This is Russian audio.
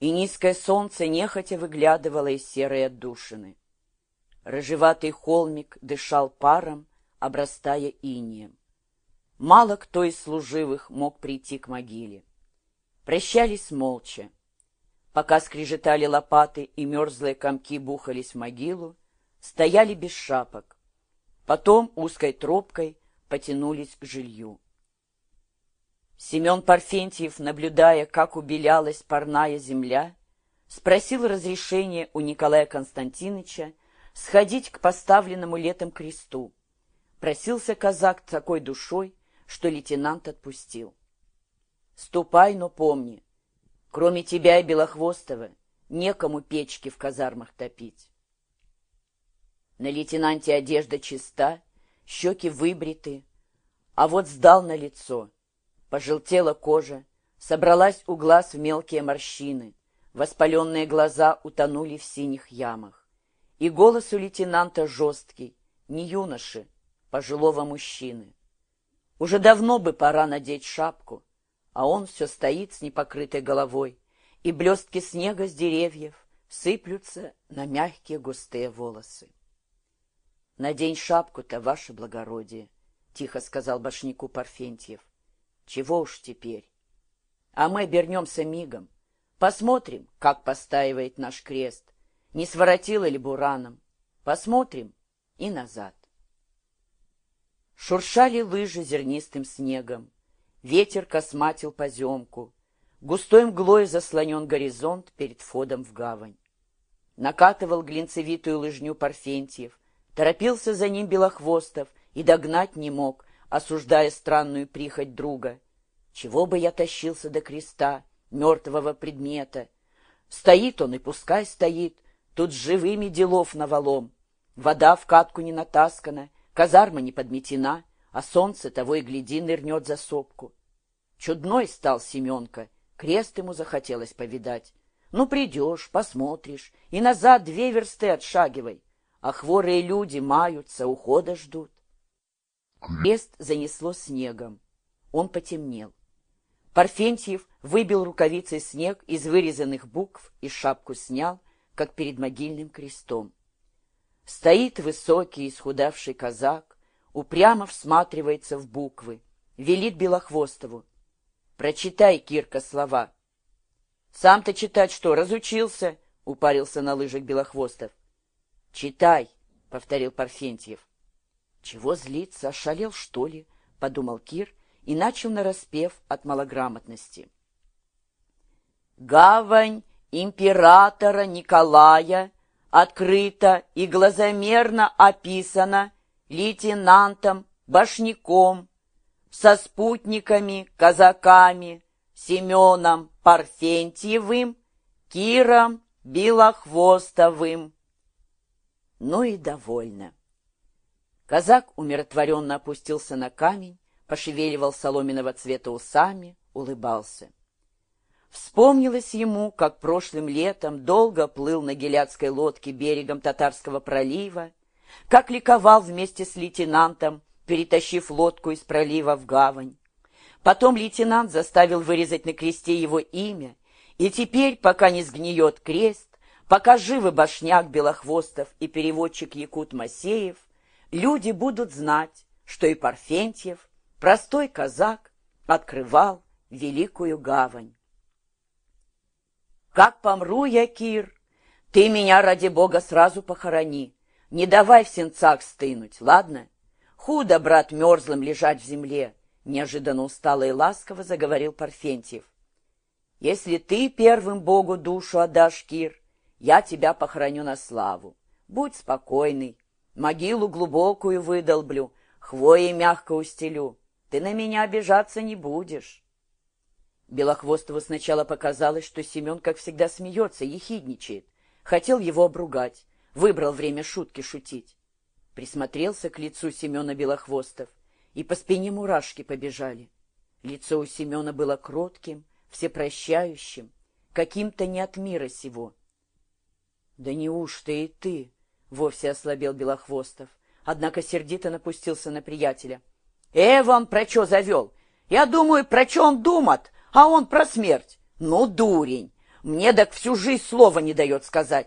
и низкое солнце нехотя выглядывало из серой отдушины. Рыжеватый холмик дышал паром, обрастая инием. Мало кто из служивых мог прийти к могиле. Прощались молча. Пока скрежетали лопаты и мерзлые комки бухались в могилу, стояли без шапок. Потом узкой тропкой потянулись к жилью. Семен Парфентьев, наблюдая, как убелялась парная земля, спросил разрешения у Николая Константиновича сходить к поставленному летом кресту. Просился казак такой душой, что лейтенант отпустил. «Ступай, но помни, кроме тебя и Белохвостова некому печки в казармах топить». На лейтенанте одежда чиста, щеки выбриты, а вот сдал на лицо — Пожелтела кожа, собралась у глаз в мелкие морщины, воспаленные глаза утонули в синих ямах. И голос у лейтенанта жесткий, не юноши, пожилого мужчины. Уже давно бы пора надеть шапку, а он все стоит с непокрытой головой, и блестки снега с деревьев сыплются на мягкие густые волосы. «Надень шапку-то, ваше благородие», — тихо сказал башняку Парфентьев. Чего уж теперь. А мы обернемся мигом. Посмотрим, как постаивает наш крест. Не своротило ли бураном. Посмотрим и назад. Шуршали лыжи зернистым снегом. Ветер косматил поземку. Густой мглой заслонен горизонт перед входом в гавань. Накатывал глинцевитую лыжню Парфентьев. Торопился за ним Белохвостов и догнать не мог, осуждая странную прихоть друга. Чего бы я тащился до креста, мертвого предмета? Стоит он и пускай стоит, тут живыми делов навалом. Вода в катку не натаскана, казарма не подметена, а солнце того и гляди нырнет за сопку. Чудной стал Семенка, крест ему захотелось повидать. Ну, придешь, посмотришь, и назад две версты отшагивай, а хворые люди маются, ухода ждут. Крест занесло снегом. Он потемнел. Парфентьев выбил рукавицей снег из вырезанных букв и шапку снял, как перед могильным крестом. Стоит высокий исхудавший казак, упрямо всматривается в буквы, велит Белохвостову. «Прочитай, Кирка, слова». «Сам-то читать что, разучился?» — упарился на лыжах Белохвостов. «Читай», — повторил Парфентьев. «Чего злиться, ошалел, что ли?» — подумал Кир и начал нараспев от малограмотности. «Гавань императора Николая открыта и глазомерно описана лейтенантом Башняком со спутниками, казаками, Семеном Парфентьевым, Киром Белохвостовым. Ну и довольно. Казак умиротворенно опустился на камень, пошевеливал соломенного цвета усами, улыбался. Вспомнилось ему, как прошлым летом долго плыл на геляцкой лодке берегом Татарского пролива, как ликовал вместе с лейтенантом, перетащив лодку из пролива в гавань. Потом лейтенант заставил вырезать на кресте его имя, и теперь, пока не сгниет крест, пока живы башняк Белохвостов и переводчик Якут Масеев, люди будут знать, что и Парфентьев, простой казак, открывал великую гавань. «Как помру я, Кир, ты меня, ради бога, сразу похорони, не давай в сенцах стынуть, ладно? Худо, брат, мерзлым лежать в земле», — неожиданно устало и ласково заговорил Парфентьев. «Если ты первым богу душу отдашь, Кир, я тебя похороню на славу. Будь спокойный, могилу глубокую выдолблю, хвоей мягко устелю. Ты на меня обижаться не будешь. Белохвостову сначала показалось, что Семен, как всегда, смеется, ехидничает. Хотел его обругать, выбрал время шутки шутить. Присмотрелся к лицу Семена Белохвостов, и по спине мурашки побежали. Лицо у Семена было кротким, всепрощающим, каким-то не от мира сего. — Да неужто и ты? — вовсе ослабел Белохвостов, однако сердито напустился на приятеля. Эван про что завел? Я думаю, про что он думает, а он про смерть. Ну, дурень! Мне так всю жизнь слова не дает сказать.